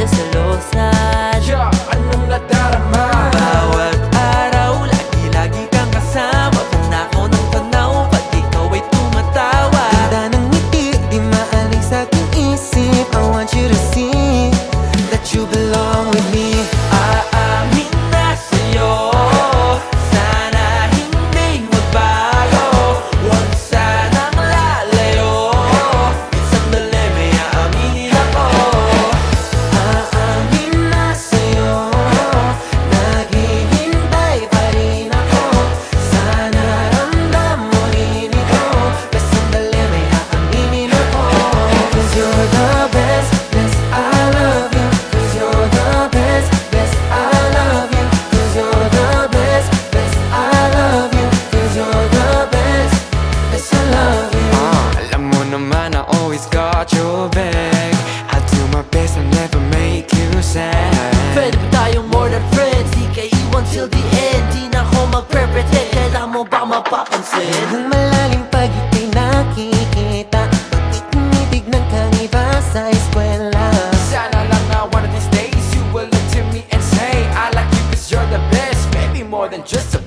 تسلو ساج عن نتارا always got your back. I do my best, and never make you sad. Pwede ba tayong more than friends? Di kay till the end. Di na ako magpre-pretend Kailan mo ba mapapansin? Ang malalim pag ikay nakikita. Pati tumitig ng kang iba sa eskwela. Sana lang na one of these days You will look to me and say I like you cause you're the best. Maybe more than just a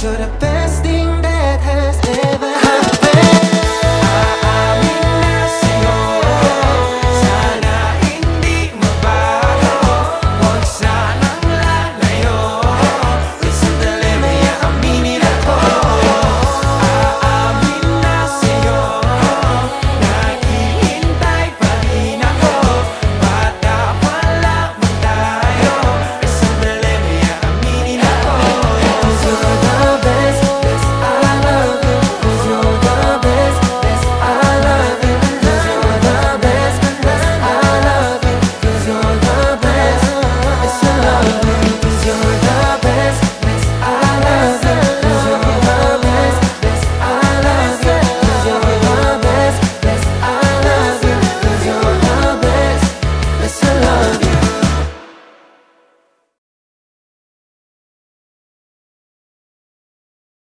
Should've been